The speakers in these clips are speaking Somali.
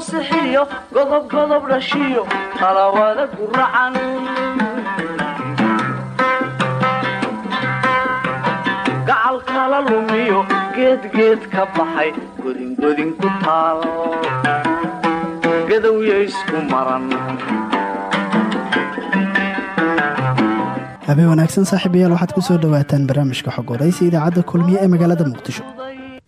sixiyo godob godob dhashiyo talawada guracan gacal kala lumiyo geedgeed ka baxay godingodin ku taal. Gadowya isku maran. Habeen wanaagsan saaxiibayaal waxaad ku soo dhowaataan barnaamijka xog waraysa idaacadda kulmiye ee magaalada muqdisho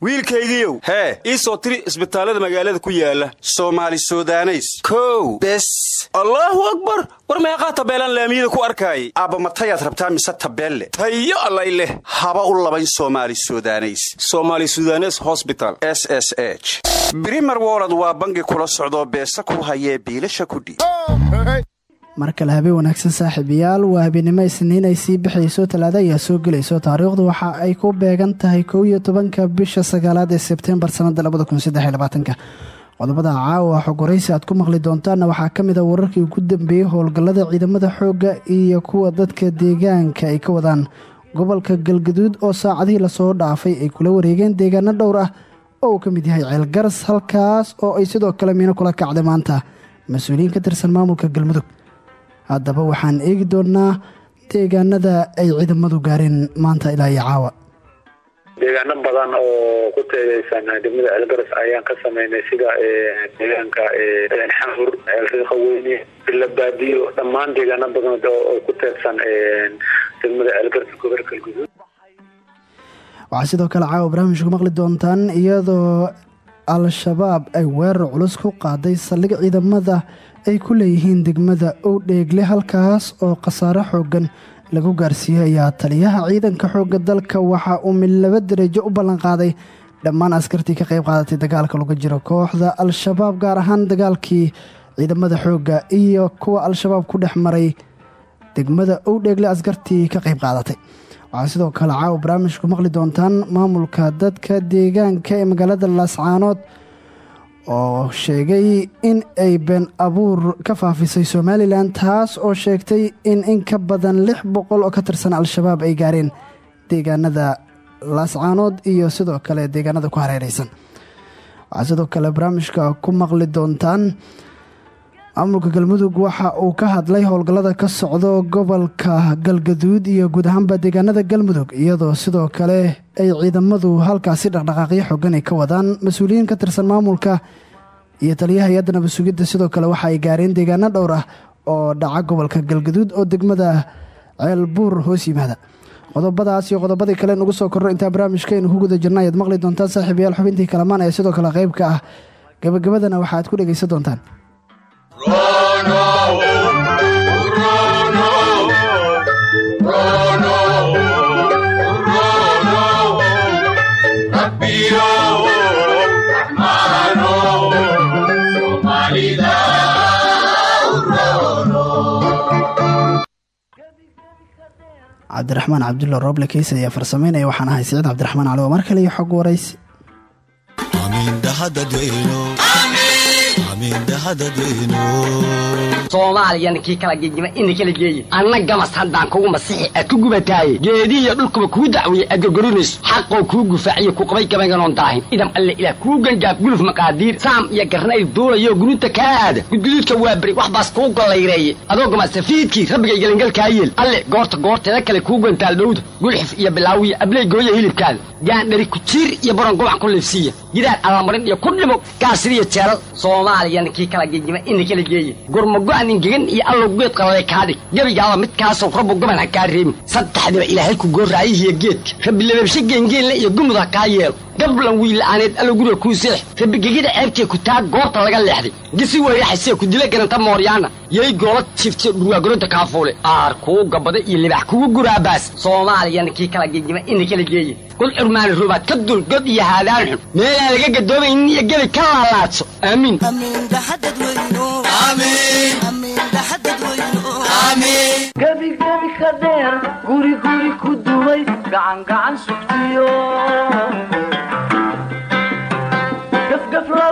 wiilkaygiiow. Hee ii soo tiri isbitaallada magaalada ku yaalla soomaali sudaneys. Kow bes. Allaahu akbar! War meeqaa tabeelaan laamiyada ku arkaayay? Aabbamatayaad rabtaa mise tabeelle? Tayo allay leh. Haba u labayn somaali sudaneys. Somaali sudanes hosbital s s h. Brimer wolod waa bangi kula socdoo beesa ku hayee biilasha kudhiib mar kale habeen wanaagsan saaxiibayaal waa habeennimo isniin ay sii bixayso talaado ayaa soo gelayso. Taariikhdu waxa ay ku beegan tahay kow iyo tobanka bisha sagaalaad ee sebtembar sanada labada kun qodobada caawa xogwaraysi aad ku maqli doontaanna waxaa ka mid a wararkii ugu dambeeyey howlgallada ciidamada xoogga iyo kuwa dadka deegaanka ay ka wadaan. Gobolka galgaduud oo saacadihii la soo dhaafay ay kula wareegeen deegaano dhowr ah oo uu ka mid yahay ceelgaras halkaas oo ay sidoo kale miino kula kacday maanta. Mas'uuliyiin ka tirsan maamulka galmudug haddaba waxaan eegi doonnaa deegaanada ay ciidamadu gaareen maanta ilaa iyo caawa. Deegaano badan oo ku teedeysan degmada ceelgaras ayaan ka sameynay sida deegaanka xamur ceelriiqa weyne ilabaadiyo dhammaan deegaano badan oo ku teedsan degmada ceelgaras gobolka galguduud waxaa sidoo kale caawa barnaamijku maqli doontaan iyadoo al-shabaab ay weerar culus ku qaaday saldhig ciidamada ay ku leeyihiin degmada owdheegle halkaas oo khasaare xooggan lagu gaarsiiyey ayaa taliyaha ciidanka xoogga dalka waxa uu mid laba darajo u ballanqaaday dhammaan askartii ka qayb qaadatay dagaalka lagu jiro kooxda al-shabaab gaar ahaan dagaalkii ciidamada xoogga iyo kuwa al-shabaab ku dhex maray degmada owdheegle askartii ka qayb qaadatay. Waxaa sidoo kale caawa barnaamijku maqli doontaan maamulka dadka deegaanka ee magaalada laascaanood oo sheegay in ay been abuur ka faafisay somalilan taas oo sheegtay in in ka badan lix boqol oo ka tirsan al-shabaab ay gaareen deegaanada laascaanood iyo sidoo kale deegaanada ku hareereysan waxaa sidoo kale barnaamijka ku maqli doontaan maamulka galmudug waxa uu ka hadlay howlgallada ka socdo gobolka galgaduud iyo guud ahaanba deegaanada galmudug iyadoo sidoo kale ay ciidamadu halkaasi dhaqdhaqaaqyo xoogan ay ka wadaan. Mas'uuliyiin ka tirsan maamulka iyo taliyaha hay'adda sidoo kale waxa ay gaareen deegaano dhowr ah oo dhaca gobolka galgaduud oo degmada ceelbuur hoos yimaada. Qodobadaas iyo qodobadii kale nugu soo korro intaa barnaamijkaynu ku guda jirna ayaad maqli doontaan saaxiibayaal xubintii kalamaan ee sidoo kale qayb ka ah gabagabadana waxaad ku dhegaysan doontaan cabdiraxmaan cabdulla rooble keys ayaa farsameynaya waxaan ahay siciid cabdiraxmaan cali oo mar kale iyo xog waraysi soomaaliya kii kala gegima ina kala geeyin anna haddaan kugu masixi aad ku gubataaye geedihiyo dhulkuba kuu dacweeye aad xaqoo kuu gufaaciyo ku qabay gabaynganoon daahin idam alle ilaah kuu gangaaf guluf maqaadiir. Saam iyo garnayl duulayo gurunta kaa aada gudguduudka waa beri wax baas kuu gollayreeye adoo gamasafiidkii rabbigay gelingalkaa yeel alle goorta goorteeda kale kuu gantaal dhowda gulxif iyo bilaawiyo abley gooya hilibkaada gaandhari kujiir iyo baron gobac ku liifsiiya gidaar allamarin iyo ku dhimo gaasiriyo jeelal soomaaliya kii kala gegima ina kala geeyin gurmago-nin gegan iyo allow geed qalale kaadhig gebigaaba midkaasow rabbu goban ha kaa reebin saddexdiba ilaahay ku goorraayihiyo geedka rabbi lababshe geengeenle iyo gumud ha kaa yeelo gablan wiilla'aaneed allow guriga kuu seex. Rabbi gegida ceebtee ku taa goorta laga leexday. Gisi weyraxasee ku dila garanta mooryaana. Yay goola jifte dhurwaagoronta kaafuule aar kuu gabada iyo libax kugu guraabaas soomaaliya kii kala gegima ina kala geeyin kul curmaani rubaad ka dul god iyo haadaan xun. Meelaan laga gadoomaynin iyo gebi ka laalaadso. Aamiin gebigebi ka dheer guri guri ku dumay. Gacangacan sugtiyo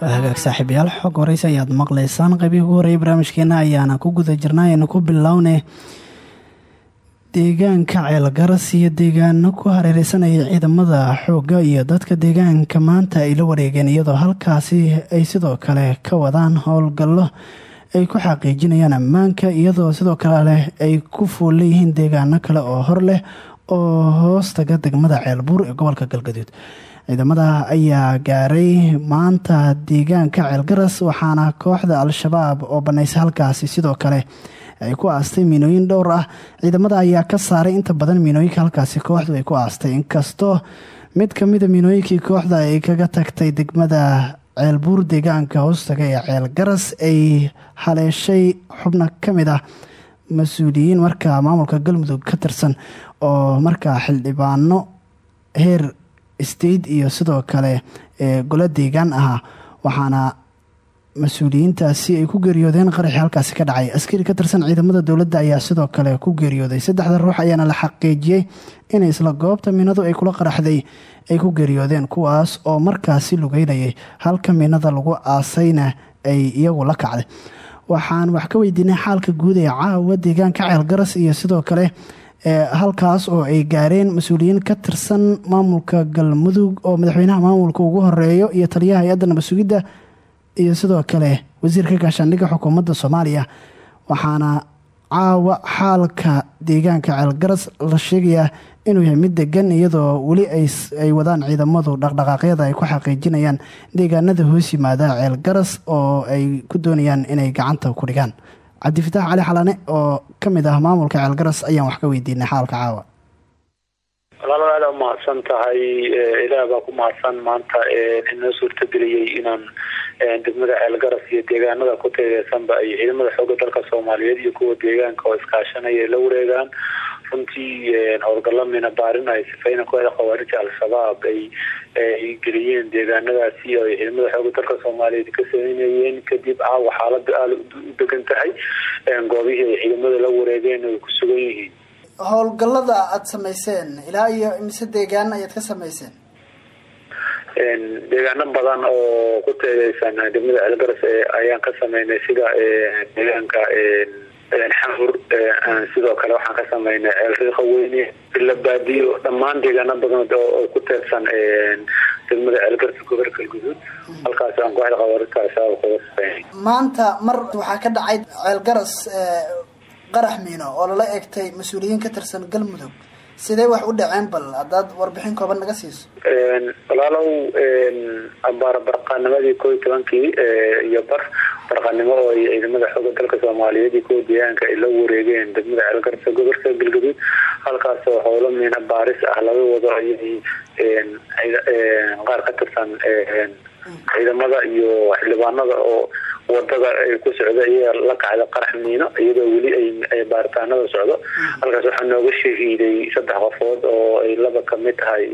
hagaag saaxiibayaal xog horeysa ayaad maqlaysaan. Qaybihii ugu horreeyay barnaamijkeena ayaana ku guda jirnay aynu ku bilowne. Deegaanka ceelgaras iyo deegaano ku hareereysanaya ciidamada xoogga iyo dadka deegaanka maanta ay la wareegeen iyadoo halkaasi ay sidoo kale ka wadaan howlgallo ay ku xaqiijinayaan ammaanka iyadoo sidoo kale ay ku fuul leeyihiin deegaano kale oo hor leh oo hoostaga degmada ceelbuur ee gobolka galgaduud ciidamada ayaa gaaray maanta deegaanka ceelgaras waxaana kooxda al-shabaab oo banaysa halkaasi. Sidoo kale ay ku aastay miinooyin dhowr ah. Ciidamada ayaa ka saaray inta badan miinooyinka halkaasi kooxdu ay ku aastay. Inkastoo mid kamida miinooyinkii kooxda ay kaga tagtay degmada ceelbuur deegaanka hoostaga ee ceelgaras ay haleeshay xubno ka mid ah mas'uuliyiin markaa maamulka galmudug ka tirsan oo markaa xildhibaano heer state iyo sidoo kale golo deegaan ahaa waxaana mas'uuliyiintaasi ay ku geeriyoodeen qaraxii halkaasi ka dhacay. Askari ka tirsan ciidamada dowladda ayaa sidoo kale ku geeriyooday. Saddexda ruux ayaana la xaqiijiyey in isla goobta miinadu ay kula qaraxday ay ku geeriyoodeen kuwaas oo markaasi lugeynayay halka miinada lagu aasayna ay iyagu la kacday. Waxaan wax ka weydiinay xaalka guud ee caawa deegaanka ceelgaras iyo sidoo kale halkaas oo ay gaareen mas'uuliyiin ka tirsan maamulka galmudug oo madaxweynaha maamulka ugu horeeyo iyo taliyaha hay'adda nabad sugidda iyo sidoo kale wasiirka gaashaandhigga xukuumadda soomaaliya. Waxaana caawa xaalka deegaanka ceelgaras la sheegayaa inuu yahay mid degan iyadoo weli ay wadaan ciidamadu dhaqdhaqaaqyada ay ku xaqiijinayaan deegaanada hoos yimaada ceelgaras oo ay ku doonayaan inay gacanta ku dhigaan cabdifitaax cali xalane oo ka mid ah maamulka ceelgaras ayaan wax ka weydiinay xaalka caawa. Walaalo aada umahadsan tahay ilaah baa ku mahadsan. Maanta inoo suurtageliyey inaan degmada ceelgaras iyo deegaanada ku teedeysanba ay ciidamada xooga dalka soomaaliyeed iyo kuwa deegaanka oo iskaashanaya ay la wareegaan runtii howlgalla mina baarin ay sifeyna kooxda khawaarija al-shabaab ay ay geliyeen deegaanadaasi oo ay ciidamada xooga dalka soomaaliyeed ka sameynayeen. Kadib caawa xaalada aada u degan tahay goobihii ay ciidamada la wareegeen ay ku sugan yihiin. Howlgallada aada samayseen ilaa iyo imise deegaan ayaad ka samayseen? Deegaano badan oo ku teedeysan degmada ceelgaras ayaan ka sameynay sida deegaanka xamur sidoo kale waxaan ka sameynay ceelriiqa weyne ilabaadiyo dhammaan deegaano badan oo ku teedsan degmada ceelgaras gobolka galguduud halkaas aan kooxda qabaarita al-shabaab kaga sameynay maanta mar waxaa ka dhacay ceelgaras qarax miino oo lala egtay mas'uuliyiin ka tirsan galmudug sidee wax u dhaceen bal haddaad warbixin kooban naga siiso walaalow abaar barqaanimadii koo iyo tobankii iyo bar barqaanimo oo ay ciidamada xooga dalka soomaaliyeed iyo kuwa deegaanka ay la wareegeen degmada ceelgarsa gobolka galgaduud halkaas oo howlo miina baaris ah laga wado ayay qaar ka tirsan ciidamada iyo xildhibaanada oo waddada ay ku socda iya la kacda qarax miino iyadoo weli ay baaritaanada socdo. Halkaas waxaa nooga shahiiday saddex qofood oo ay laba ka mid tahay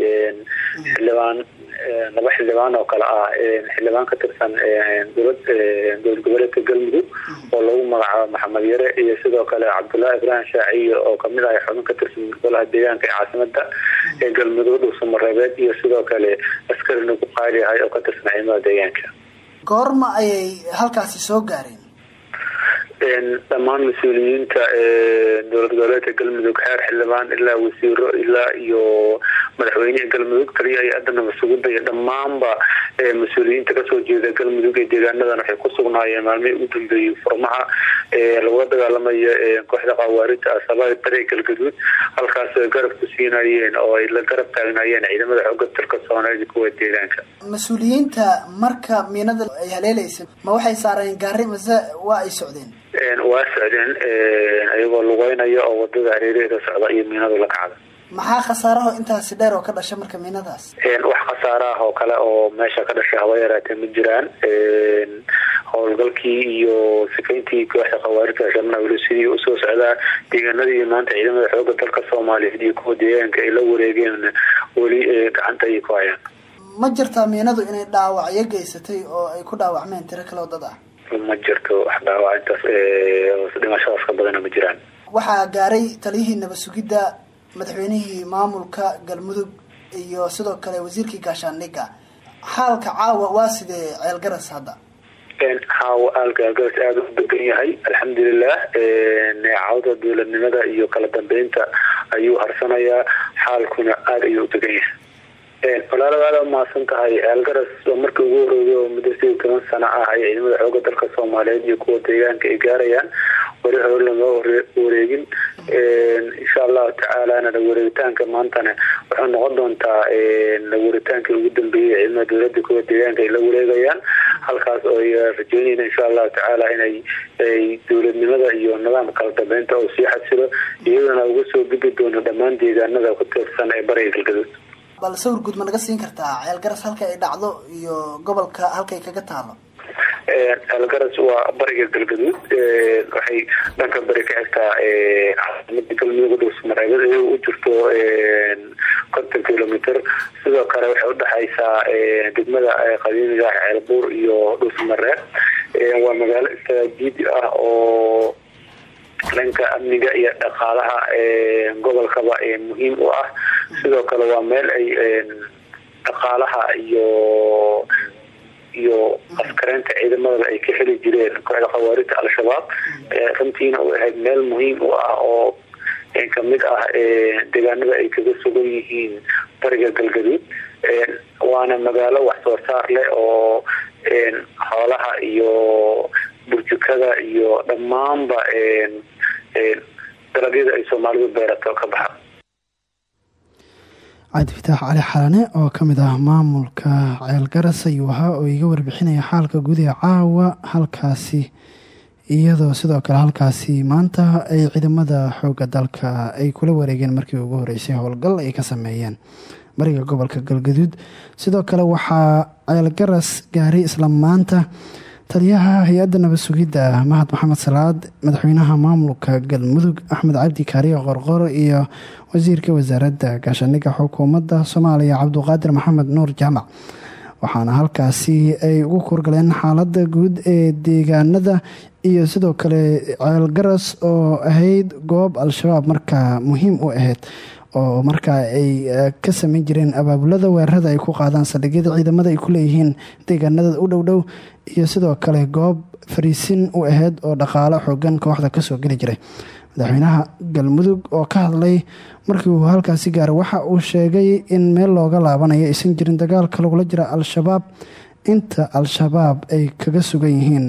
xildhibaan laba xildhibaan oo kale ah xildhibaan ka tirsan dowlad goboleedka galmudug oo lagu magacaabo maxamed yare iyo sidoo kale cabdullaahi ibrahim shaaciye oo ka mid ah xubin ka tirsan golaha deegaanka ee caasimada ee galmudug dhuusamareebeed iyo sidoo kale askari nagu qaali ahay oo ka tirsan ciidamada deegaanka. Goorma ayay halkaasi soo gaareen dhammaan mas'uuliyiinta dowlad goboleedka galmudug xeer xildhibaan ilaa wasiiro ilaa iyo madaxweyneha galmudug taliya hay'adda nabad sugidda iyo dhammaanba mas'uuliyiinta ka soo jeeda galmudug ee deegaanadan waxay ku sugnaayeen maalmihii ugu dambeeyey furmaha lagula dagaalamayo kooxda khawaarijta asabaab bari galgaduud halkaas ay garab ku siinayeen oo ay la garab taagnayeen ciidamada xooga dalka soomaaliyeed kuwa deegaanka. Mas'uuliyiinta marka miinada ay haleeleysa ma waxay saareen gaari mase waa ay socdeen waa socdeen ayagoo lugeynaya oo waddada hareeraheeda socda iyo miinadu la kacda maxaa khasaaraho intaasi dheer oo ka dhasha marka miinadaas? Wax khasaara ah oo kale oo meesha ka dhashay haba yaraatee ma jiraan. Howlgalkii iyo sikayntii kooxda khawaarijta shabna weli sidii u soo socdaa deegaanadii maanta ciidamada xooga dalka soomaaliyeed iyo kuwa deegaanka ay la wareegeen weli gacanta ayay ku hayaan. Ma jirtaa miinadu inay dhaawacyo geysatay oo ay ku dhaawacmeen tiro kaleo dad ah ma jirto wax dhaawac intaas dhimashadaas ka badana ma jiraan. Waxaa gaaray taliyihii nabad sugidda madaxweynihii maamulka galmudug iyo sidoo kale wasiirkii gaashaandhigga xaalka caawa waa sidee ceelgaras hadda? Caawa aalgagaas aada u degan yahay alxamdulilah cawda dowladnimada iyo kala dambeynta ayuu harsanayaa xaalkuna aada ayuu u degan yahay walaalada aada umahadsan tahay. Aalgaras waa markii ugu horreeyay oo muddo toban sano ah ay ciidamada xooga dalka soomaaliyeed iyo kuwa deegaanka ay gaarayaan weli hore lama wareegin. Insha allahu tacaalana lawareegitaanka maantana waxay noqon doontaa lawareegitaankii ugu dambeeyay ciidamada dowladda kuwa deegaanka ay la wareegayaan. Halkaas oo ay rajeynayna insha allahu tacaala inay dowladnimada iyo nidaamka kala dambeynta oo sii xasilo iyadana uga soo gudbi doono dhammaan deegaanada ku teebsan ee bariga galgaduud bal sawir guud ma naga siin kartaa? Ceelgaras halka ay dhacdo iyo gobolka halkay kaga taalo? Ceelgaras waa bariga galgaduud. Waxay dhanka bari ka xigtaa caasimada galmudug dhuusmareebad iyago u jirto konton kilomitr sidoo kale waxay udhexaysaa degmada qadiimiga ceelbuur iyo dhuusmareeb waa magaalo istaraatiiji ah oo dhanka amniga iyo dhaqaalaha gobolkaba muhiim u ah sidoo kale waa meel ay dhaqaalaha iyo iyo askareynta ciidamadaba ay ka heli jireen. Kooxda khawaarijta al-shabaab runtiina u ahayd meel muhiim u ah oo ka mid ah deegaanada ay kaga sugan yihiin bariga galgaduud waana magaalo wax soo saar leh oo xoolaha iyo burjukada iyo dhammaanba dalagyada ay soomaalidu beerato ka baxa cabdi fataax cali xalane oo ka mid ah maamulka ceelgaras ayuu ahaa oo iga warbixinaya xaalka guud ee caawa halkaasi iyadoo sidoo kale halkaasi maanta ay ciidamada xooga dalka ay kula wareegeen markii ugu horeysay howlgal ay ka sameeyeen bariga gobolka galgaduud. Sidoo kale waxaa ceelgaras gaaray isla maanta taliyaha hay'adda nabad sugidda mahad maxamed salaad madaxweynaha maamulka galmudug axmed cabdi kaariyo qorqor iyo wasiirka wasaaradda gaashaandhigga xukuumadda soomaaliya cabduqaadir maxamed nuur jaamac. Waxaana halkaasi ay ugu kurgaleen xaaladda guud ee deegaanada iyo sidoo kale ceelgaras oo ahayd goob al-shabaab markaa muhiim u ahayd oo markaa ay ka sameyn jireen abaabulada weerarada ay ku qaadaan saldhigyada ciidamada ay ku leeyihiin deegaanada u dhowdhow iyo sidoo kale goob fariisin u ahayd oo dhaqaalo xoogan kooxda ka soo geli jiray. Madaxweynaha galmudug oo ka hadlay markii uu halkaasi gaaray waxa uu sheegay in meel looga laabanayo aysan jirin dagaalka lagula jira al-shabaab. Inta al-shabaab ay kaga sugan yihiin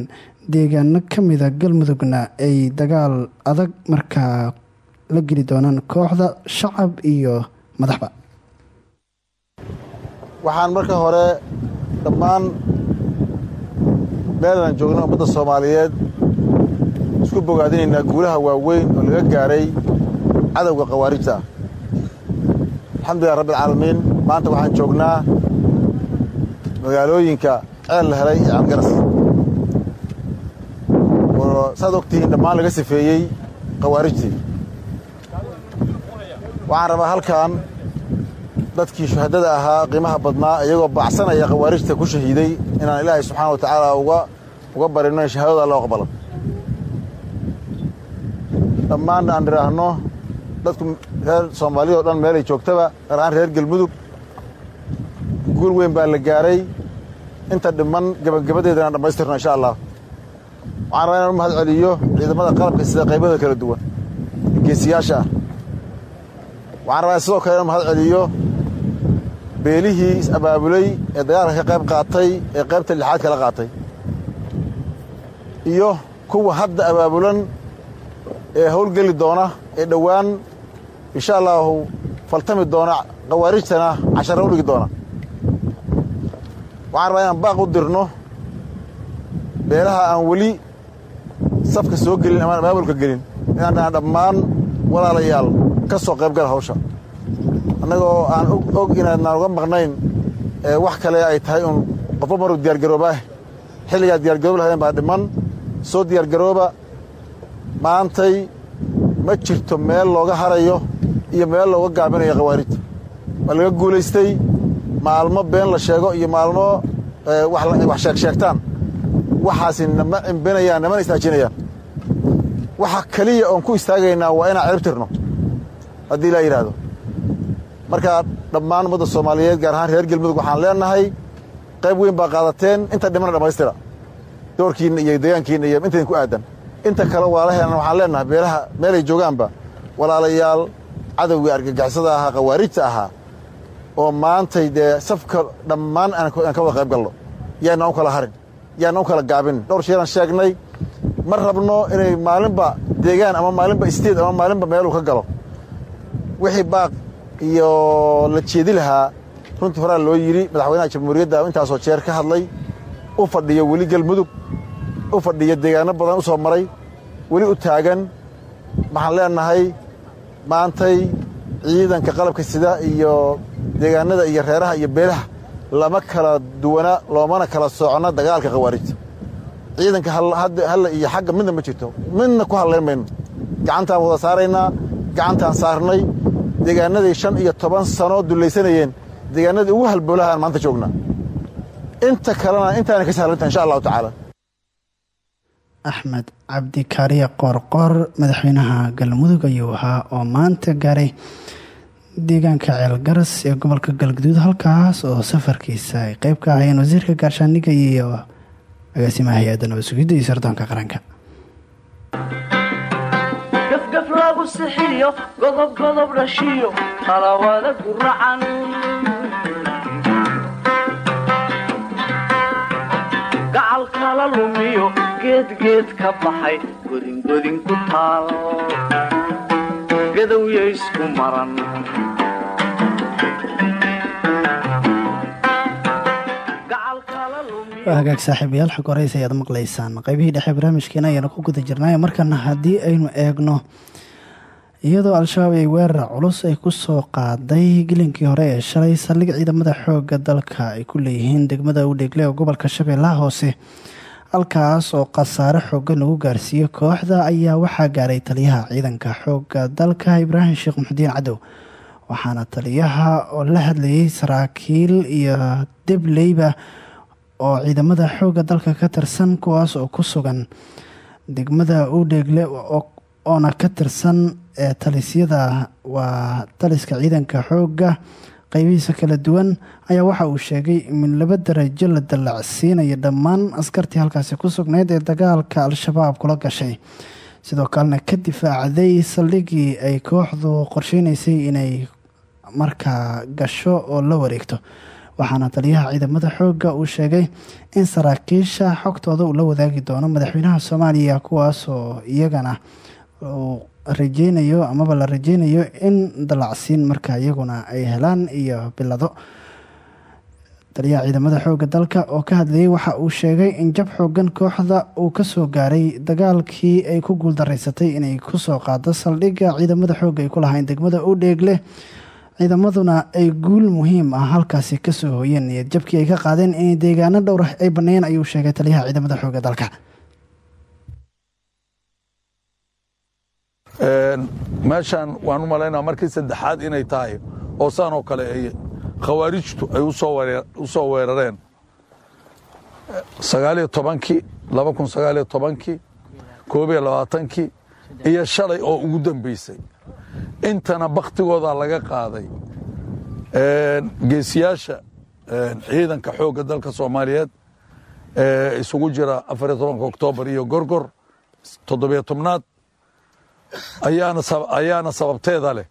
deegaano kamida galmudugna ay dagaal adag markaa la geli doonaan kooxda shacab iyo madaxba. Waxaan marka hore dhammaan meelaan joogno ummadda soomaaliyeed isku bogaadinaynaa guulaha waaweyn oo laga gaaray cadowga khawaarijta ah alxamdulilah rabbialcaalamiin maanta waxaan joognaa magaalooyinka ceel la helay iyo calgaras oo saad ogtihiin dhammaan laga sifeeyey khawaarijtii waxaan rabaa halkan dadkii shuhadada ahaa qiimaha badnaa iyagoo baacsanaya khawaarijta ku shahiiday inaan ilaahay subxaana wa tacaala uga barino in shahaadada loo aqbalo. Dhammaan aan idhaahno dadku reer soomaaliyao dhan meelay joogtaba gaar ahaan reer galmudug guul weyn baa la gaaray. Inta dhiman gebagabadeeda inaan dhammaystirno insha allah. Waxaan rabaa inaan u mahad celiyo ciidamada qalabka sida qaybada kala duwan geesiyaasha. ah waxaan rabaa sidoo kale inaan mahad celiyo beelihii is-abaabulay ee dagaalka ka qayb qaatay ee qaybta lixaad kala qaatay. Iyo kuwa hadda abaabulan ee howlgeli doona ee dhowaan insha allaahu faltami doona khawaarijtana cashara u dhigi doona. Waxaan rabaa inaan baaq u dirno beelaha aan weli safka soo gelin amaan abaabulka gelin inaan dhammaan walaalayaal ka soo qayb gala hawsha. Annagoo aan og inaadnaan uga maqnayn wax kale ay tahay uun qofba maruu diyaargaroobaah xilligaad diyaargaroob lahaydeen baa dhiman. Soo diyaargarooba maantay ma jirto meel looga harayo iyo meel looga gaabinayo khawaarijta. Waa laga guulaystay maalmo been la sheego iyo maalmo wax sheeg sheegtaan. Waxaasi nama cimbinayaan namana istaajinayaan waxa keliya oon ku istaagaynaa waa inaan cirib tirno haddii laa yidhaahdo. Markaa dhammaan ummadda soomaaliyeed gaar ahaan reer galmudug waxaan leenahay qayb weyn baa qaadateen inta dhimana dhammaystira. Doorkiinna iyo deegaankiinna iyo intaydin ku aadan. Inta kale walaalaheena waxaan leenahay beelaha meelay joogaanba walaalayaal cadowgii argagixisada ahaa khawaarijta ahaa oo maantay dee safka dhammaan aan ka wada qayb galno. Yaana u kala harin yaana u kala gaabin. Dhowr sheelaan sheegnay ma rabno inay maalinba deegaan ama maalinba isteed ama maalinba meeluu ka galo wixii baaq iyo la jeedi lahaa runtii horaa loo yidhi madaxweynaha jamhuuriyadda intaasoo jeer ka hadlay u fadhiyo weli galmudug u fadhiyo deegaano badan u soo maray weli u taagan. Waxaan leenahay maantay ciidanka qalabka sida iyo deegaanada iyo reeraha iyo beelaha lama kala duwana loomana kala socno dagaalka khawaarijta. Ciidanka halla iyo xagga midna ma jirto. Midna ku hadlayn mayno gacantaan wada saaraynaa gacantaan saarnay deegaanaday shan iyo toban sano dullaysanayeen deegaanadii ugu halboolahaan maanta joognaa inta kalena intaana ka sahlantaha insha allahu tacaala. Axmed cabdi kaariye qoorqoor madaxweynaha galmudug ayuu ahaa oo maanta gaaray deegaanka ceelgaras ee gobolka galgaduud halkaas oo safarkiisa ay qeyb ka ahayeen wasiirka gaashaandhigga iyo agaasimaha hay'adda nabad sugidda iyo sirdoonka qaranka gafgaf lagu sixiyo godob godob dhashiyo talawada guracan gacal kala lumiyo geedgeed ka baxay godingodin ku taal. Gadowya isku maran. Hagaag saaxiibayaal xog horeysa ayaad maqlaysaan. Qeybihii dhexe barnaamijkeena ayaanu ku guda jirnay markana haddii aynu eegno iyadoo al-shabaab ay weerar culus ay ku soo qaaday gelinkii hore ee shalay saldhig ciidamada xooga dalka ay ku leeyihiin degmada udheegle oo gobolka shabeellaha hoose. Halkaas oo khasaare xoogan lagu gaarsiiyey kooxda ayaa waxaa gaaray taliyaha ciidanka xooga dalka ibraahim sheekh muxudiin cadow waxaana taliyaha oo la hadlayay saraakiil iyo debleyba oo ciidamada xooga dalka ka tirsan kuwaas oo ku sugan degmada udheegle oona ka tirsan ee talisyada waa taliska ciidanka xooga qeybihiisa kala duwan ayaa waxa uu sheegay in laba darajo la dallacsiinayo dhammaan askartii halkaasi ku sugnayd ee dagaalka al-shabaab kula gashay. Sidoo kalena ka difaacday saldhigii ay kooxdu qorsheynaysay inay markaa gasho oo la wareegto. Waxaana taliyaha ciidamada xooga uu sheegay in saraakiisha xogtooda uu la wadaagi doono madaxweynaha soomaaliya kuwaasoo iyagana rajeynayo amaba la rajeynayo in dalacsiin marka iyaguna ay helaan iyo bilado. Taliyaha ciidamada xooga dalka oo ka hadlayay waxa uu sheegay in jab xoogan kooxda uu ka soo gaaray dagaalkii ay ku guuldaraysatay inay ku soo qaado saldhigga ciidamada xooga ay ku lahayn degmada udheegle ciidamaduna ay guul muhiim ah halkaasi ka soo hooyeen niyad jabkii ay ka qaadeen inay deegaano dhowr ay baneeyeen ayuu sheegay taliyaha ciidamada xooga dalka meeshaan waan u malaynaa markii saddexaad inay tahay oo saan oo kale ay khawaarijtu ay u weerareen. Sagaaliyo tobankii laba kun sagaaliyo tobankii koobiyo labaatankii iyo shalay oo ugu dambaysay intana baktigoodaa laga qaaday. Geesiyaasha ciidanka xoogga dalka soomaaliyeed ee isugu jira afariyo tobanka oktoobar iyo gorgor toddobiyo tobnaad ayaana sababteeda leh.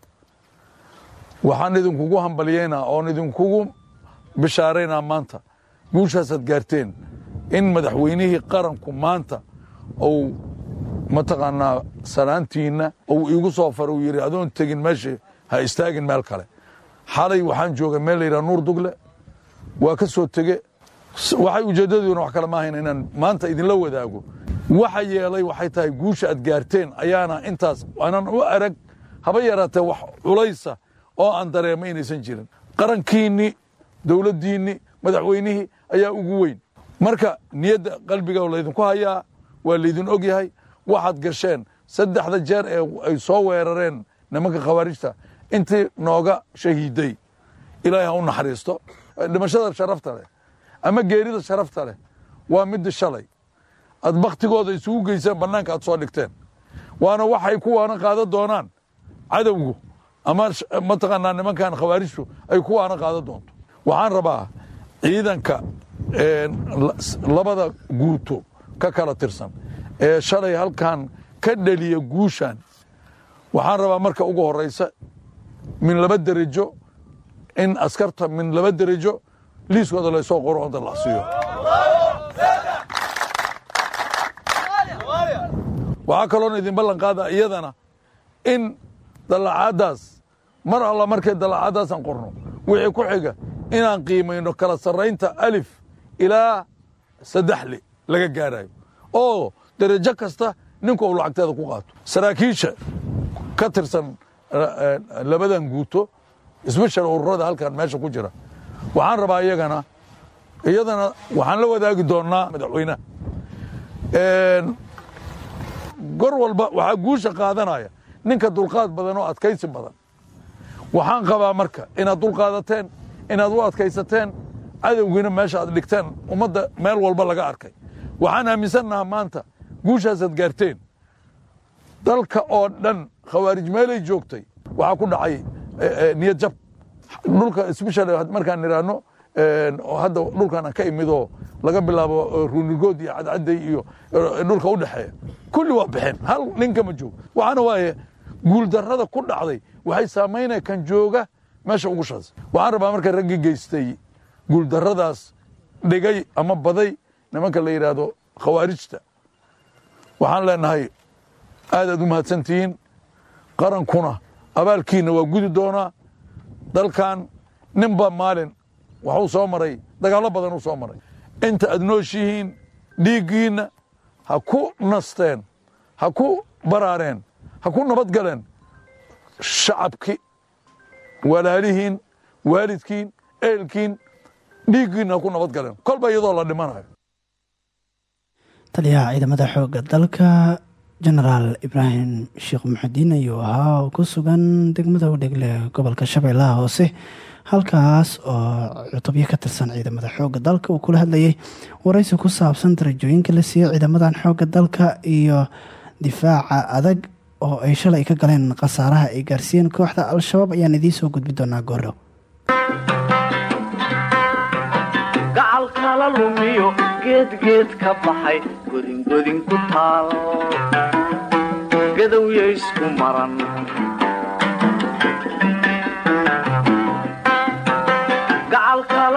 Waxaan idinkugu hambaliyeynaa oon idinkugu bishaaraynaa maanta. Guushaasaad gaarteen. In madaxweynihii qaranku maanta uu mataqaanaa sanaantiinna uu iigu soo fara uu yidhi adoon tegin meeshii ha istaagin meel kale. Xalay waxaan joogay meel la yidhaha nuur dugle waa ka soo tege. Waxay ujeeddaduna wax kale maahayn inaan maanta idinla wadaago waxa yeelay waxay tahay guusha aad gaarteen ayaana intaas aanan u arag haba yaraatee wax culaysa oo aan dareema inaysan jirin. Qarankiinnii dowladdiinnii madaxweynihii ayaa ugu weyn. Marka niyadda qalbiga laydinku hayaa waa laydin og yahay waxaad gasheen. Saddexda jeer ee ay soo weerareen nimanka khawaarijta intii nooga shahiiday. Ilaahay ha u naxariisto. Dhimashada sharafta leh ama geerida sharafta leh waa midda shalay aad bakhtigooda isugu geyseen bannaanka aad soo dhigteen. Waana waxay kuwaana qaadan doonaan. Cadowgu ama mataqaanaa nimankan khawaarijtu ay kuwaana qaadan doonto. Waxaan rabaa ciidanka labada guuto ka kala tirsan ee shalay halkan ka dheliya guushan waxaan rabaa marka ugu horaysa min laba derajo in askarta min laba derajo liiskooda laysoo qoro oo la siiyo waxaa kaloona idin ballan qaada iyadana in dallacaaddaas mar alla markay dallacaaddaasaan qorno wixii ku xiga inaan qiimayno kala sarraynta alif ilaa saddexli laga gaarayo. Oo derajo kasta ninku uu lacagteeda ku qaato. Saraakiisha ka tirsan labadan guuto sbeshal ururada halkan meesha ku jira. Waxaan rabaa iyagana iyadana waxaan la wadaagi doonnaa madaxweynaha gor walba waxaa guusha qaadanaya. Ninka dulqaad badan oo adkaysi badan. Waxaan qabaa marka inaad dulqaadateen inaad u adkaysateen cadowgiina meesha aad dhigteen ummadda meel walba laga arkay. Waxaan aaminsannahaa maanta guushaasaad gaarteen. Dalka oo dhan khawaarij meelay joogtay waxaa ku dhacay niyad jab. Dhulka sbeshal markaan nidhaahno hadda dhulkan ka imidoo laga bilaabo ruunigood iyo cadcadday iyo dhulka u dhexeeya. Kulli waa baxeen hal ninkama joogo. Waxaana waaye guuldarrada ku dhacday waxay saamaynaya kan jooga meesha ugu shaas waxaan rabaa marka raggii geystay guuldarradaas dhigay ama baday nimanka la yidhaahdo khawaarijta. Waxaan leenahay aadaad u mahadsantihiin qarankuna abaalkiinna waa gudi doonaa dalkan ninba maalin. Waxuu soo maray dagaallo badan uu soo maray inta aad nooshihiin dhiiggiinna ha ku nasteen ha ku baraareen ha ku nabadgaleen shacabki walaalihiin waalidkiin ehelkiin dhiiggiinna ha ku nabadgaleen kolba iyadoo la dhimanayo taliyaha ciidamada xoogga dalka jenaraal ibraahim sheekh muxudiin ayuu ahaa oo ku sugan degmada udhegle gobolka shabeellaha hoose halkaas oo cutubyo ka tirsan ciidamada xoogga dalka uu kula hadlayay waraysi ku saabsan darajooyinka la siiyey ciidamadan xoogga dalka iyo difaaca adag oo ay shalay ka galeen khasaaraha ay gaarsiiyeen kooxda al-shabaab ayaan idiin soo gudbi doonaa goordhow gacalkala lumiyo geedgeed ka baxay godingodin ku taal. Gadowya isku maran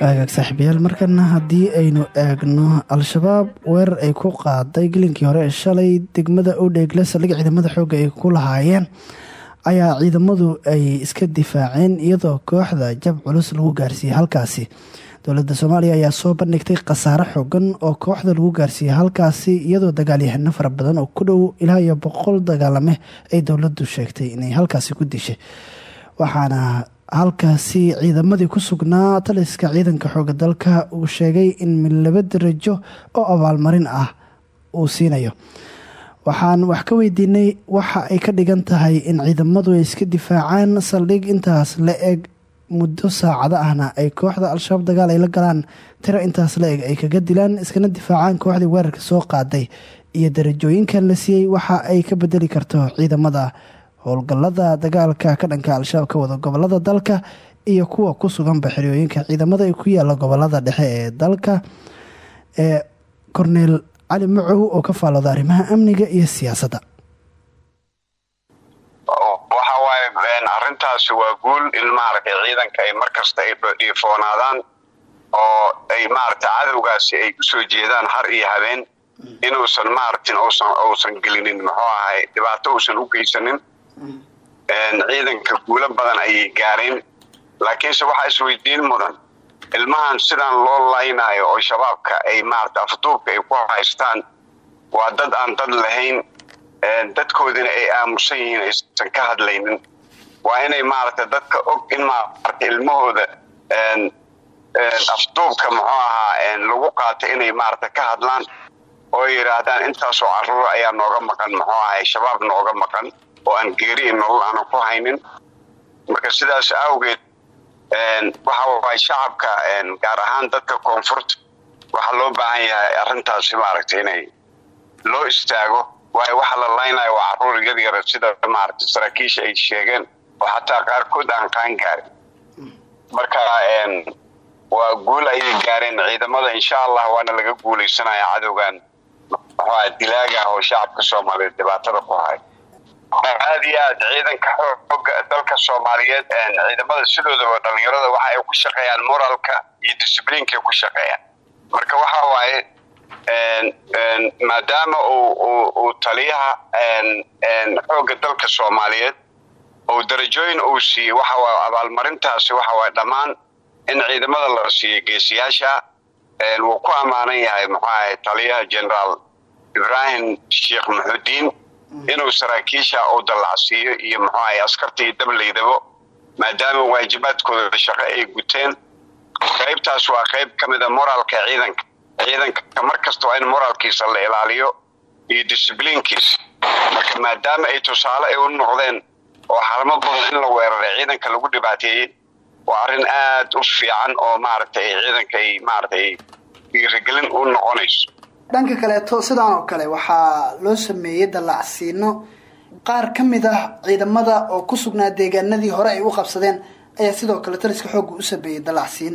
agaag saaxiibayaal markana haddii aynu eegno al-shabaab weerar ay ku qaaday gelinkii hore shalay degmada udheegle saldhig ciidamada xoogga ay ku lahaayeen ayaa ciidamadu ay iska difaaceen iyadoo kooxda jab culus lagu gaarsiiyey halkaasi. Dowladda soomaaliya ayaa soo bandhigtay khasaare xoogan oo kooxda lagu gaarsiiyey halkaasi iyadoo dagaalyahano fara badan oo ku dhow ilaa iyo boqol dagaalame ay dowladdu sheegtay inay halkaasi ku dishay. Waxaana halkaasi ciidamadii ku sugnaa taliska ciidanka xooga dalka uu sheegay in mid laba darajo oo abaalmarin ah uu siinayo. Waxaan wax ka weydiinay waxa ay ka dhigan tahay in ciidamadu ay iska difaacaan saldhig intaas la eg muddo saacado ahna ay kooxda al-shabaab dagaal ay la galaan tiro intaas la eg ay kaga dilaan iskana difaacaan kooxdii weerarka soo qaaday. Iyo darajooyinkan la siiyey waxa ay ka bedeli karto ciidamada howlgallada dagaalka ka dhanka al-shabaab ka wada gobollada dalka iyo kuwa ku suganba xeriyooyinka ciidamada ee ku yaalla gobollada dhexe ee dalka ee korneel cali macow oo ka faalooda arrimaha amniga iyo siyaasadda. Waxa waaye arrintaasi waa guul in maaragtay ciidanka ay mar kasta ay dhiifoonaadaan oo ay maaragtay cadowgaasi ay u soo jeedaan har iyo habeen inuusan maaragtin usan uusan gelinin muxuu ahay dhibaato uusan u geysanin ciidanka guulo badan ayay gaareen laakiinse waxaa isweydiin mudan. Ilmahan sidaan loo laynaayo oo shabaabka ay maarata afduubka ay ku haystaan waa dad aan dad lahayn dadkoodina ay aamusan yihiin aysan ka hadlaynin. Waa inay maaragtay dadka og in maaragtay ilmahooda afduubka muxuu ahaa lagu qaatay inay maaragtay ka hadlaan oo yidhaahdaan intaasoo carruur ayaa nooga maqan muxuu ahay shabaab nooga maqan oo aan geeri i nolol aanan ku haynin. Marka sidaas awgeed waxa waay shacabka gaar ahaan dadka koonfurta waxaa loo baahan yahay arrintaasi maaragtay inay loo istaago. Waayo waxa la laynayo waa carruur yaryara sida maaragtay saraakiisha ay sheegeen oo xataa qaarkood aan qaan gaarin. Marka waa guul ayay gaareen ciidamada insha allah waana laga guuleysanaya cadowgan muxuuaha dilaaga oo shacabka soomaaliyeed dhibaatada ku hay aad iyo aad ciidanka xooga dalka soomaaliyeed ciidamada sidoodaba dhalinyarada waxa ay ku shaqeeyaan moralka iyo discibliinkay ku shaqeeyaan. Marka waxa waaye maadaama uu taliyaha xooga dalka soomaaliyeed oo darajooyin uu siiyey waxawaay abaalmarintaasi waxawaay dhammaan in ciidamada la siiyo geesiyaasha wuu ku ammaanan yahay muxuu ahay taliyaha generaal ibraahim sheekh maxudiin inuu saraakiisha uu dallacsiiyo iyo muxuu ahay askarta iyo dableydabo maadaama waajibaadkooda shaqo ay guteen. Qaybtaas waa qayb ka mida moraalka ciidanka. Ciidanka mar kasta waa in moraalkiisa la ilaaliyo iyo discibliinkiisa marka maadaama ay tusaale ay u noqdeen oo xaramo badan in la weeraray ciidanka lagu dhibaateeyey waa arrin aad u fiican oo maaragtay ciidanka ay maaragtay dhiirigelin u noqonayso dhanka kaleeto sidaan oo kale waxaa loo sameeyey dallacsiino qaar ka mid ah ciidamada oo ku sugnaa deegaanadii hore ay u qabsadeen ayaa sidoo kale taliska xoogga u sameeyey dallacsiin.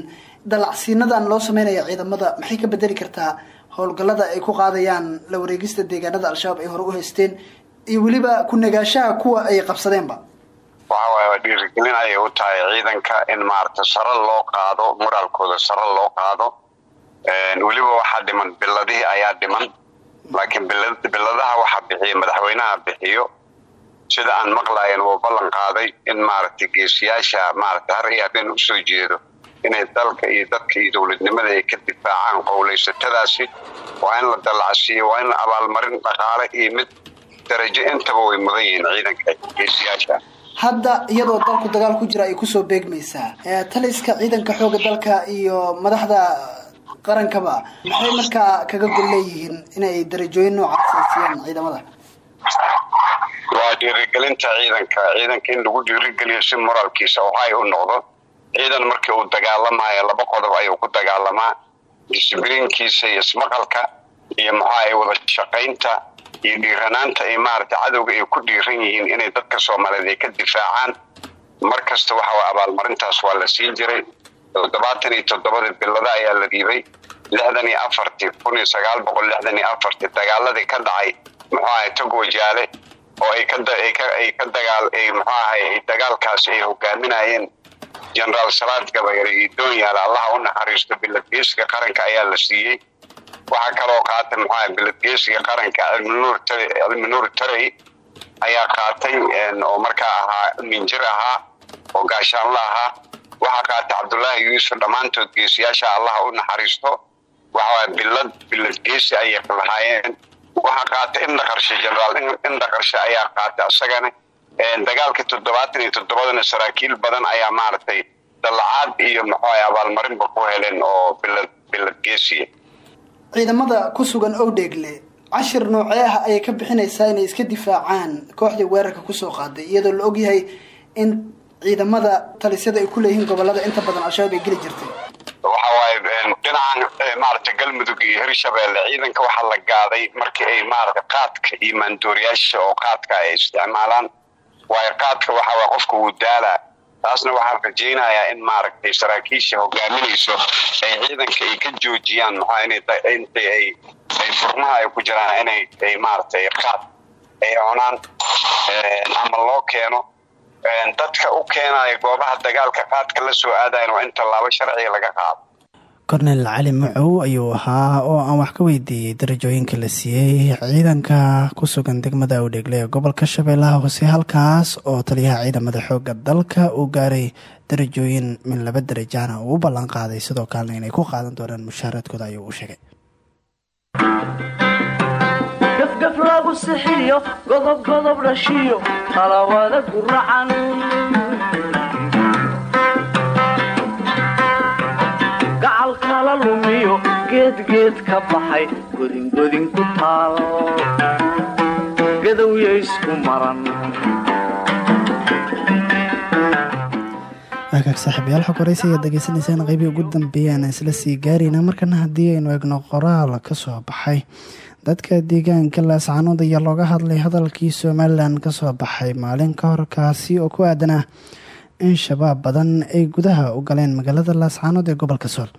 Dallacsiinadan loo sameynaya ciidamada maxay ka bedeli kartaa howlgallada ay ku qaadayaan la wareegista deegaanada al-shabaab ay hore u haysteen iyo weliba ku nagaashaha kuwa ay qabsadeenba? Waxa waay waa dhiirigelin ayay u tahay ciidanka in maaragtay sare loo qaado moraalkooda sare loo qaado weliba waxaa dhiman biladihii ayaa dhiman. Laakiin biladaha waxaa bixiya madaxweynaha bixiyo. Sida aan maqlayan wuu ballan qaaday in maaragtay geesiyaasha maaragtay har iyo habeen u soo jeedo inay dalka iyo dadka iyo dowladnimada ay ka difaacaan qowlaysatadaasi waa in la dallacsiiyo waa in abaalmarin dhaqaale iyo mid darajo intaba way mudan yihiin ciidanka geesiyaasha. Hadda iyadoo dalku dagaal ku jira ay ku soo beegmaysaa. Taliska ciidanka xooga dalka iyo madaxda qarankaba maxay markaa kaga gol leeyihiin inay darajooyin noocaas ay siiyaan ciidamada? Waa dhiirigelinta ciidanka ciidanka in lagu dhiirigeliyo si moraalkiisa oo u noqdo. Ciidan markii uu dagaalamayo laba qodob ayuu ku dagaalamaa discibliinkiisa iyo ismaqalka iyo maxaa wada shaqaynta iyo dhiiranaanta ay maaragtay cadowga ay ku dhiiran yihiin inay dadka soomaaliyeed ay ka difaacaan. Mar kasta waxa abaalmarintaas waa la siin jiray toddobaatan iyo toddobada bilada ayaa la dhiibay lixdan iyo afartii kun iyo sagaal boqol lixdan iyo afartii. Dagaaladii ka dhacay muxuu ahay togwajaale oo ay ka dagaal muxuu ahay dagaalkaasi ay hogaaminayeen generaal salaad gabayre iyo doonyaal allaha u naxariisto biladgeesiga qaranka ayaa la siiyey. Waxaa kaloo qaatay muxuu ahay biladgeesiga qaranka cilmi nuur tarey ayaa qaatay oo markaa ahaa minjir ahaa oo gaashaanla ahaa waxaa qaatay cabdullaahi yuusuf dhammaantood geesiyaasha allaha u naxariisto. Waxawaa bilad bilad geesi ayay lahaayeen. Waxaa qaatay indhaqarshe generaal indhaqarshe ayaa qaatay isagana dagaalkii toddobaatan iyo toddobadana saraakiil badan ayaa maaragtay dallacaad iyo muxuu abaalmarinba ku heleen oo bilad bilad geesiya ciidamada ku sugan owdheegle cashir noocee ayay ka bixinaysaa inay iska difaacaan kooxdii weerarka ku soo qaaday iyadoo la ogyahay in ciidamada talisyada ay ku leeyihiin gobollada inta badan al-shabaab ay geli jirtay. Dhinacan maaragtay galmudug iyo hirshabeelle ciidanka waxaa la gaaday markii ay maaragtay qaadka iyo maandooriyaasha oo qaadka ay isticmaalaan. Waayo qaadka waxa waye qofka wuu daalaa. Taasna waxaan rajaynayaa in maaragtay saraakiisha hogaaminayso ay ciidanka ay ka joojiyaan maxaa inintay ay ay furmaha ay ku jiraan inay ay maaragtay qaad ay cunaan ama loo keeno dadka u keenaya goobaha dagaalka qaadka la soo aadayan waa in tallaabo sharciga laga qaado. Kornel cali macow ayuu ahaa oo aan wax ka weydiiyey darajooyinka la siiyey ciidanka ku sugan degmada awdheegle ee gobolka shabeellaha hoose halkaas oo taliyaha ciidamada xooga dalka uu gaaray darajooyin min laba darajana uu u ballan qaaday. Sidoo kalena inay ku qaadan doonaan mushaharaadkooda ayuu u sheegay lagu sixiyo godob godob dhashiyo talawada guracan gacal kala lumiyo geedgeed ka baxay godingodin ku taal gadowya isku maran waagaag saaxiibayaal xog horeysa ayaad degeysanaysaan qeybii ugu dambeeyaan isla sii gaarayna markana haddii aynu eegno qoraal ka soo baxay dadka deegaanka laascaanood ayaa looga hadlay hadalkii somalilan ka soo baxay maalin ka hor kaasi oo ku aadanah in shabaab badan ay gudaha u galeen magaalada laascaanood ee gobolka sool.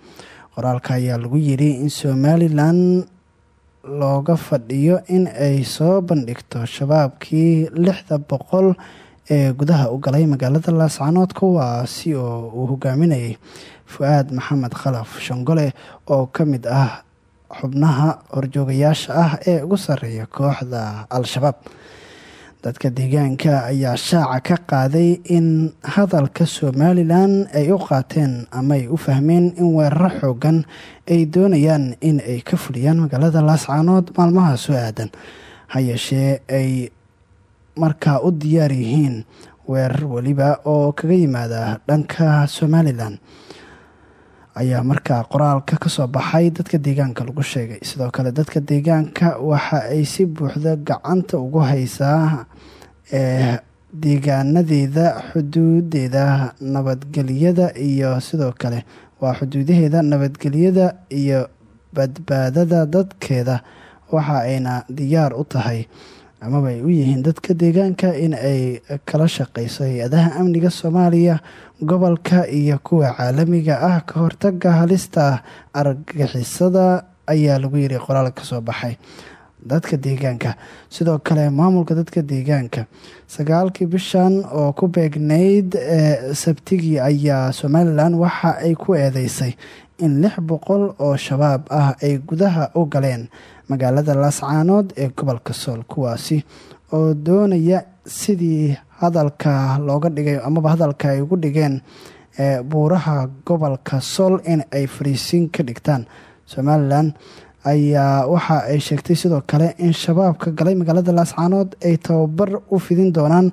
Qoraalka ayaa lagu yidhi in somalilan looga fadhiyo in ay soo bandhigto shabaabkii lixda boqol ee gudaha u galay magaalada laascaanood kuwaasi oo uu hogaaminayay fu-aad maxamed khalaf shangole oo ka mid ah xubnaha horjoogayaasha ah ee ugu sarreeya kooxda al-shabaab. Dadka deegaanka ayaa shaaca ka qaaday in hadalka somalilan ay u qaateen ama ay u fahmeen in weeraro xoogan ay doonayaan in ay ka fuliyaan magaalada laascaanood maalmaha soo aadan ha ay markaa u diyaar yihiin weerar weliba oo kaga yimaada dhanka somalilan ayaa markaa qoraalka ka soo baxay dadka deegaanka lagu sheegay. Sidoo kale dadka deegaanka waxa ay si buuxda gacanta ugu haysaa ee deegaanadeeda xuduudeeda nabadgelyada iyo sidoo kale waa xuduudaheeda nabadgelyada iyo badbaadada dadkeeda. Waxa ayna diyaar u tahay amaba ay u yihiin dadka deegaanka in ay kala shaqeyso hay'adaha amniga soomaaliya gobolka iyo kuwa caalamiga ah. Ka hortaga halista argagixisada ayaa lagu yiri qoraal ka soo baxay dadka deegaanka. Sidoo kale maamulka dadka deegaanka sagaalkii bishan oo ku beegnayd ee sabtigii ayaa somalilan waxa ay ku eedeysay in lix boqol oo shabaab ah ay gudaha u galeen magaalada laascaanood ee gobolka sool kuwaasi oo doonaya sidii hadalka looga dhigay amaba hadalka ay ugu dhigeen ee buuraha gobolka sool in ay fariisiin ka dhigtaan. Somalilan ayaa waxa ay sheegtay sidoo kale in shabaabka galay magaalada laascaanood ay tababar u fidin doonaan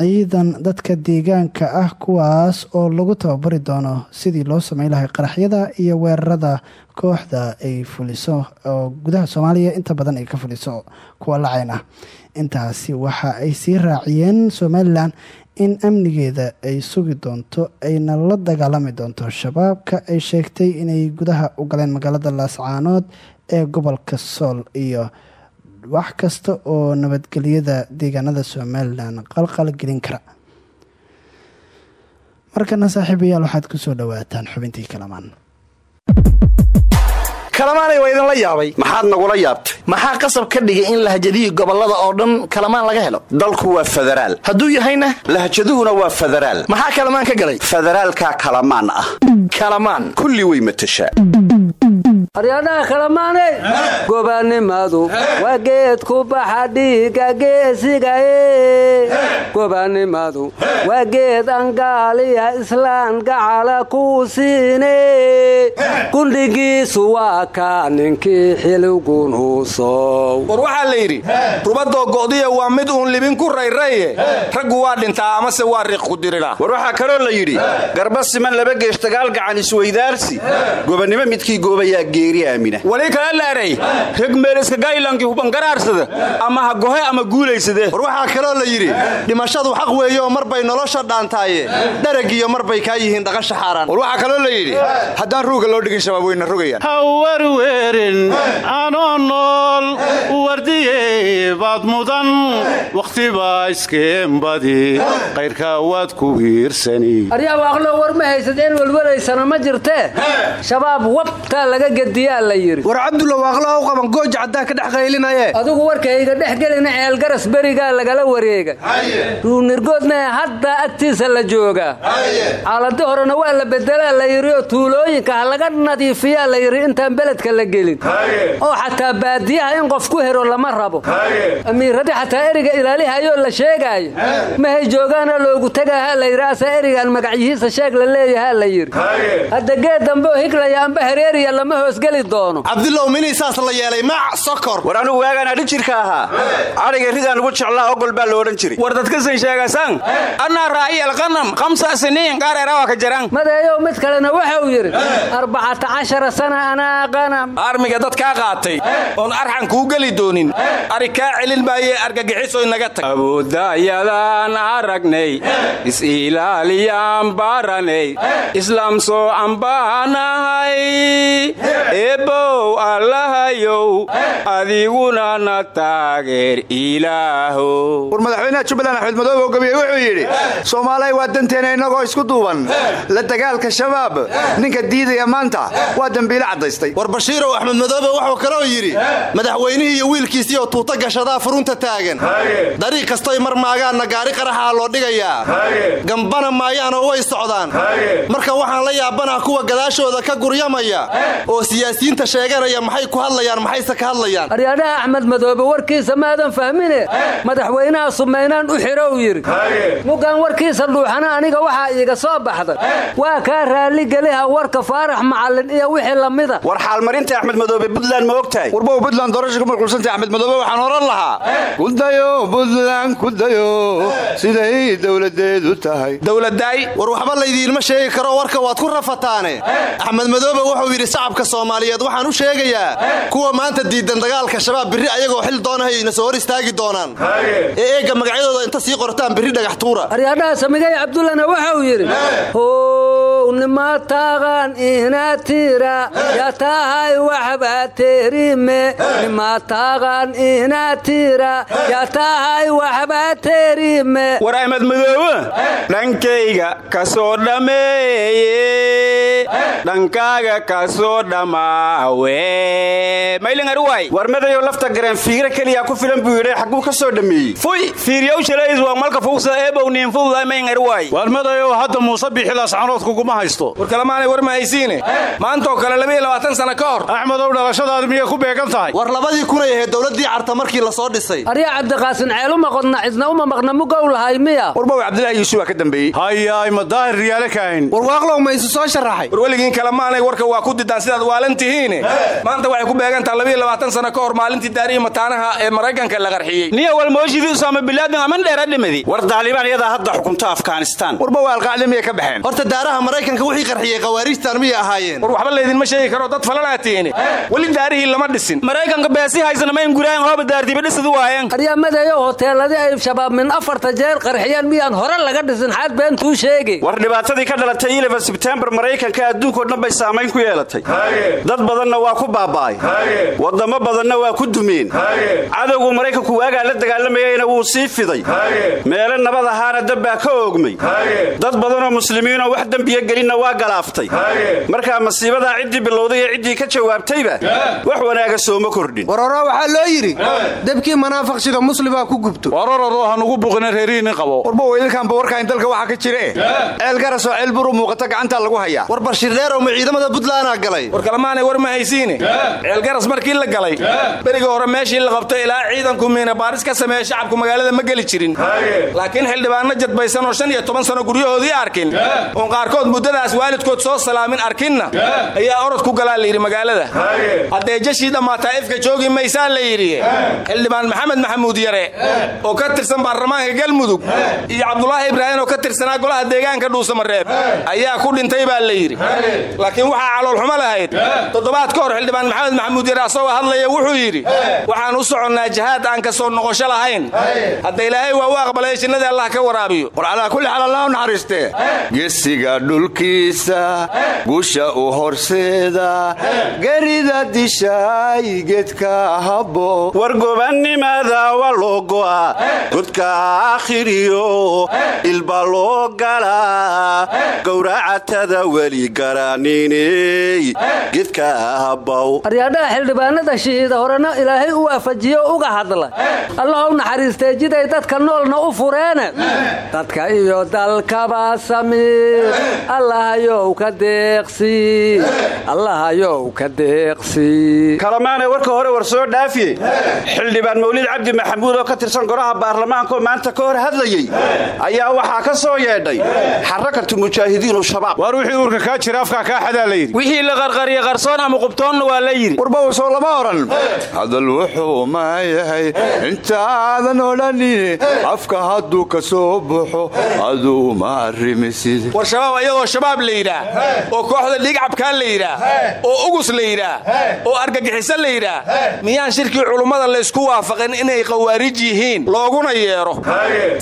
ciidan dadka deegaanka ah kuwaas oo lagu tababari doono sidii loo sameyn lahay qaraxyada iyo weerarada kooxda ay fuliso oo gudaha soomaaliya inta badan ay ka fuliso kuwa lacayn ah intaasi waxa ay sii raaciyeen somalilan in amnigeeda ay sugi doonto ayna la dagaalami doonto shabaabka ay sheegtay inay gudaha u galeen magaalada laascaanood ee gobolka sool iyo wax kasta oo nabadgelyada deegaanada somalilan qalqal gelin kara. Markana saaxiibayaal waxaad ku soo dhowaataan xubintii kalamaan. Kalamaanay waa idinla yaabay. Maxaad nagula yaabtay. Maxaa qasab ka dhigay in lahjadihii gobollada oo dhan kalamaan laga helo? Dalku waa federaal. Hadduu yahayna? Lahjaduhuna waa federaal. Maxaa kalamaan ka galay? Federaalkaa kalamaan ah. Kalamaan. Kulli way matashaa aryadhaha kalamaaney gobaannimadu waa geed ku baxa dhiiga geesigaye gobaannimadu waa geed angaaliya islaan gacala kuu siine gundhigiisu waa kaa ninkii xiligunuusow war waxaa la yidhi rubadoo go'diya waa mid uun libin ku rayraye raggu waa dhintaa amase waa riiq ku dirira war waxaa kaloo la yidhi garba siman laba geesh dagaal gacan isweydaarsi. Gobannimo midkii goobayaa geeri aamina wali kala laaray. Reg meeliska gaylankii hubangaraarsada ama ha gohe ama guulaysade war waxaa kaloo la yidhi dhimashadu xaq weeye oo mar bay nolosha dhaantaaye. Dharagiyo mar bay kaa yihiin dhaqasha xaaraan. War waxaa kaloo la yidhi haddaan ruuga loo dhigin shabaab weyna rogayaan ha werwerin anoo nool wardiyey baad mudan wakhtiba iskeenbadi qayrka waad ku wiirsani aryaab aqlo war ma haysadeen welwelaysana ma jirtee shabaab wabtaa laga gediyaa la yidhi war cabdulla waaqlaha u qaban gooja caddaa ka dhex qaylinaye adigu warkayga dhex gelina ceelgaras berigaa lagala wareega. Ruunirgoodna haddaa agtiisa la joogaa caaladi horena waa la bedelaa la yidhi oo tuulooyinka ha laga nadiifiyaa la yidhi intaan beledka la gelin. Oo xataa baadiyaha in qof ku hero lama rabo. Amiiradii xataa eriga ilaalihayoo la sheegaayo. Mahay joogaana loogu tagaaha la yidhi asaa erigaan magacyihiisa sheeg la leeyahaa la yidhi hadda geed dambe oo higlaya amba hereeriya lama hoosgeli doono. Cabdilow saas la yeelay mac sokor war anugu waagaan adhi jirka ahaa. Cadhiga ridaan ugu jeclaa ogol baa lo odhan jiray. War dadkasan sheegasan annaa raa'iy alqanam khamsa siniin qaareera waa ka jaran madeeyow mid kalena wuxuu yidhi arbacata cashara sana anaa qanam. Armiga dad kaa qaatay oon arxan kuu geli doonin. Ari kaa celin maayee argagixisoy naga tag. Abuudayadaan aragnay is-ilaaliyaan baranay islaam soo ambaanahay eebbow allahayow adiguna na taageer ilaahow war madaxweynaha jubbaland axmed madoobe oo gabiye wuxuu yidhi soomaaliya waa danteena innagoo isku duuban. La dagaalka shabaab ninka diidaya maanta waa dembiile caddaystay. War bashiirow axmed madoobe wuxuu kaloo yidhi madaxweynihii iyo wiilkiisii oo tuuta gashadaa furunta taagan. Dariiq kastoy mar maagaanna gaari qaraxaa loo dhigayaa. Gambana maayaanoo way socdaan. Marka waxaan la yaabanaha kuwa gadaashooda ka guryamaya oo siyaasiyiinta sheeganaya maxay ku hadlayaan maxayse ka hadlayaan? Aryadhaha axmed madoobe warkiisa maadan fahmine? Madaxweynaha sumaynaan u xidho uu yidhi mugaan warkiisa dhuuxana aniga waxaa iiga soo baxday. Waa kaa raalligeliha warka faarax macallin iyo wixii lamida war xaalmarinta axmed madoobe buntland ma ogtahay? Warbow buntland doorasha ku mashquulsantay axmed madoobe waxaan oran lahaa. Kudayo buntland kudayo siday dowladeedu tahay. Dowladaay war waxba laydiinma sheegi karo warka waad ku rafataane. Axmed madoobe wuxuu yidhi shacabka soomaaliyeed waxaan u sheegayaa kuwa maanta diidan dagaalka shabaab birri ayagoo xil doonahay ina soo hor istaagi doonaan. Ee eegga magacyadooda inta sii qortaan birri dhagax tuura. Aryadhaha samigay cabdullana wuxuu yidhi how nimataqan inatira yatahay waxbaa terime. Nimataqan inatira yatahay waxbaa terime. War axmed madoobe dhankayga ka soo dhammeeye dhankaaga ka soo dhammaawe maylingaruwaay war madayow lafta gareen fiiro keliya ku filan buu yidhi xagguu ka soo dhammeeyey. Fuy fiiriyow shalays waa malka fuugsa eebow niinfududay maylingaruwaay waar madayow hadda muuse bixilaas canood kuguma haysto. War kalemaanay war ma haysiine. Maantaoo kale labiiyo labaatan sana ka hor. Axmedow dhalashadaadi miyay ku beegan tahay. War labadii kunay ahayd dowladdii carta markii la soo dhisay. Aryaa cabdiqaasin ceeluma qodna cidna uma maqna mugow lahay miya. Warbow cabdilaahi yuusuf waa ka dambeeyey. Hayaay ma daahir riyaale kahayn war waaqlow ma isu soo sharaxay war weligiin kalemaanay warka waa ku didaan sidaad tihiine maanta waxay ku beegantaha labiiyo labaatan sana ka hor maalintii daarihii mataanaha ee maraykanka la qarxiyey niya walmooshidii usaama bilaadin aman dheera dhimadi. War daalibaan iyadaa hadda xukunta afghanistaan warbow alqacda miyay ka baxeen. Horta daaraha maraykanka wixii qarxiyey khawaariijtan miyay ahaayeen? War waxba laydinma sheegi karo dad falanaa tihiine weli daarihii lama dhisin. Maraykanka beesi haysana mayn guraayan hooba daardiba dhisadu waayeen. Aryaa madayow hoteeladii ay shabaab min afarta jeer qarxiyaan miyaan hore laga dhisin? Xaad beentuu sheegi. War dhibaatadii ka dhalatay ilaba sebtembar maraykanka adduunkao dhan bay saamayn ku yeelatay dad badanna waa ku baaba'ay. Wadamo badanna waa ku dumeen cadowgu maraykanku waagaa la dagaalamayeyna wuu sii fiday. Meelo nabad ahaana dab baa ka oogmay. Dad badanoo muslimiinoo wax dembiya gelinna waa galaaftay markaa masiibadaa ciddii bilowday iyo ciddii ka jawaabtayba wax wanaaga sooma kordhin. Waroro waxaa loo yidhi debkii manaafaqshiga muslimaa ku gubto. Warororoo hanugu buqina reerihiinni qabo. Warbow idinkaanba warkaan dalka waxaa ka jire ceel garasoo ceel muuqata gacantaa lagu hayaa. War barshirdheerow ma ciidamada buntlandaa galay war kalemaanay war ma haysiine? Ceelgaras markii la galay berigii hore meeshii la qabtay ilaa ciidanku miina baaris ka sameeya shacabku magaalada ma geli jirin. Laakiin xildhibaanno jadbaysan oo shan iyo toban sano guryahoodii arkin. Oon qaarkood muddadaas waalidkood soo salaamin arkinna ayaa orod ku galaa layidhi magaalada. Haddee jashii dhammaataa ifka joogi maysaa la yidhi xildhibaan maxamed maxamuud yare oo ka tirsan baarlamaanka galmudug iyo cabdulaahi ibraahim oo ka tirsanaa golaha deegaanka dhuusamareeb ayaa ku dhintay baa la yidhi. Laakiin waxaa caloolxumo lahayd toddobaad ka hor xildhibaan maxamed maxamuud yare asagoo hadlaya wuxuu yidhi waxaan u soconnaa jihaad aan ka soo noqosho lahayn. Hadda ilaahay waa u aqbalay jinnadii allah ka waraabiyo. War calaa kulli xaal allah u naxariistee gesiga dhulkiisa gusha u horseeda gerida dishaay geedka habbo. War gobannimada waa loo go'a godka aakhiriyo ilba loo galaa. Gowracatada weli garaniney gedka habbow aryaadhaha xildhibaanada shihiida horena ilaahay u waafajiyo uga hadla. Allah u naxariistee jiday dadka noolna u fureene dadka iyo dalkaba samiir allahayow ka deeqsi. Allahayow ka deeqsi. Kalamaanay warka hore war soo dhaafiye xildhibaan mawlid cabdi maxamuud oo ka tirsan golaha baarlamaanka oo maanta ka hor hadlayey ayaa waxaa ka soo yeedhay. Xarakatu mujaahidiinu shabaab. Waar wixii uurka kaa jira afkaa kaa xadaa wixii la qarqariya qarsoon ama qubtoonna waa la yidhi. Warbawsow lama odhan hadal wuxuu maayahay intaadan odhanin afka hadduu ka soo baxo aduu ma arrimisid war shabaab ayagoo shabaab la yidhaah oo kooxda dhiigcabkaa la yidhaah oo ugus la yidhaah oo argagixiso la yidhaah miyaan shirkii culummada laysku waafaqin inay khawaarij yihiin? Looguna yeedho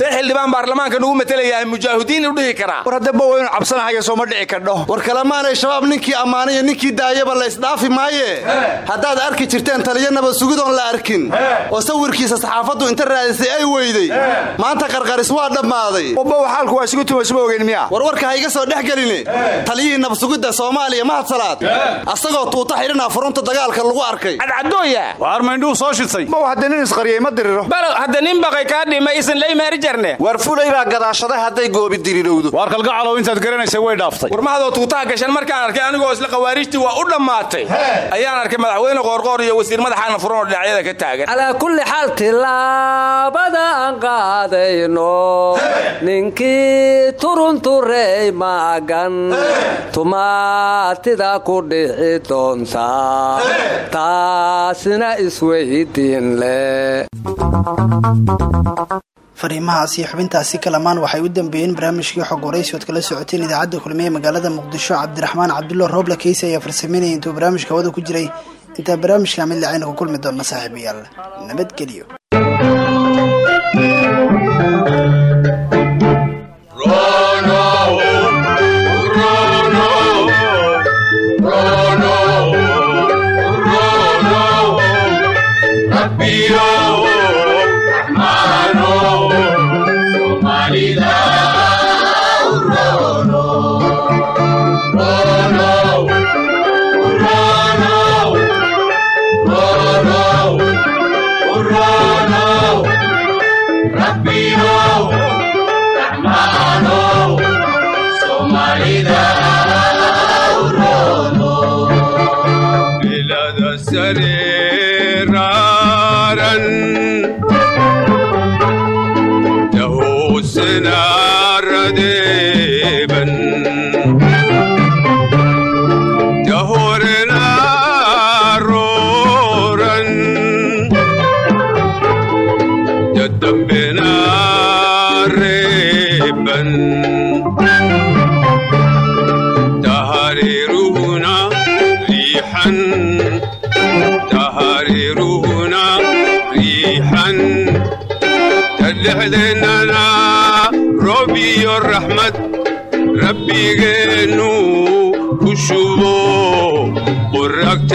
see xildhibaan baarlamaanka nugu matelayaa mujaahidiin u dhihi karaa. War haddaba waynu cabsanahayo sooma dhici kadho war kalemaanay shabaab ninkii ammaanaya ninkii daayaba la ysdhaafi maaye haddaad arki jirteen taliyo nabad sugidoon la arkin. Oo sawirkiisa saxaafaddu inta raadisay ay weyday. Maanta qarqaris waa dhammaaday. Wabba xaalku waa isugu tumasma ogeyn miya war warka ha iga soo dhex geline. Taliyihii nabsugidda soomaaliya mahad salaad. Asagoo tuuta xidhina furunta dagaalka lagu arkay. Cadcadooya waar maydhuu soo shitay maw hadda nin isqariyey ma diriro. Balow hadda nin baqay kaa dhima isan laymaari jarne. Waar fulay baa gadaashaday hadday goobi dirirowdo waar kalgacalow intaad garanaysa way dhaaftay. War mahadoo tuutaha gashan markaan arkay anigoo isla khawaarijtii waa u dhammaatay. Ayaan arkay madaxweyne qoorqoor iyo wasiir madaxaana furan oo dhinacyada ka taagan. Calaa kulli xaal tilaabada aan qaadayno. Ninkii turunturey maagan. Tumaatida ku dhici doonta. Taasina isweydiin leh fariimahaas xubintaasi kalamaan waxay u dambeeyeen barnaamijkii xog waraysi ood kala socoteen idaacadda kulmiye magaalada muqdisho cabdiraxmaan cabdulla rooble keysi ayaa farsameynaya intuu barnaamijka hawada ku jiray. Intaa barnaamijka mid lacayna ku kulmi doona saaxiibayaal. Nabadgelyo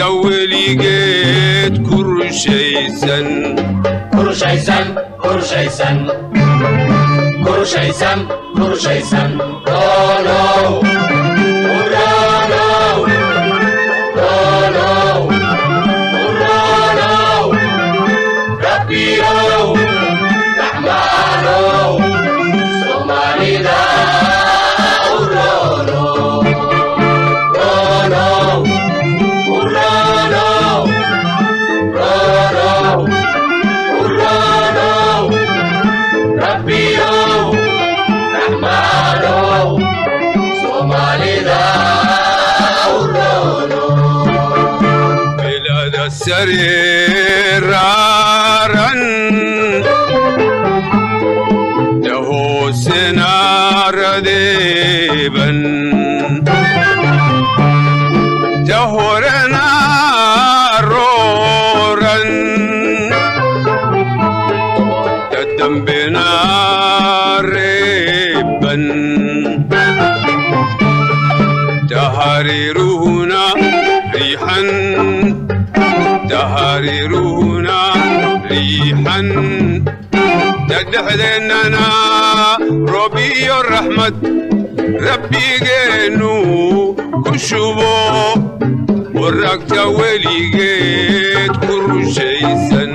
quragta weligeed ku rushaysan bilada sareeraran dahoosena radeeban dahorena rooran dadambena reeban tahariruhuna tahariruhuna riixan dadhexdeennana roob iyo raxmad rabbigeennu ku shubo waragta weligeed ku rushaysan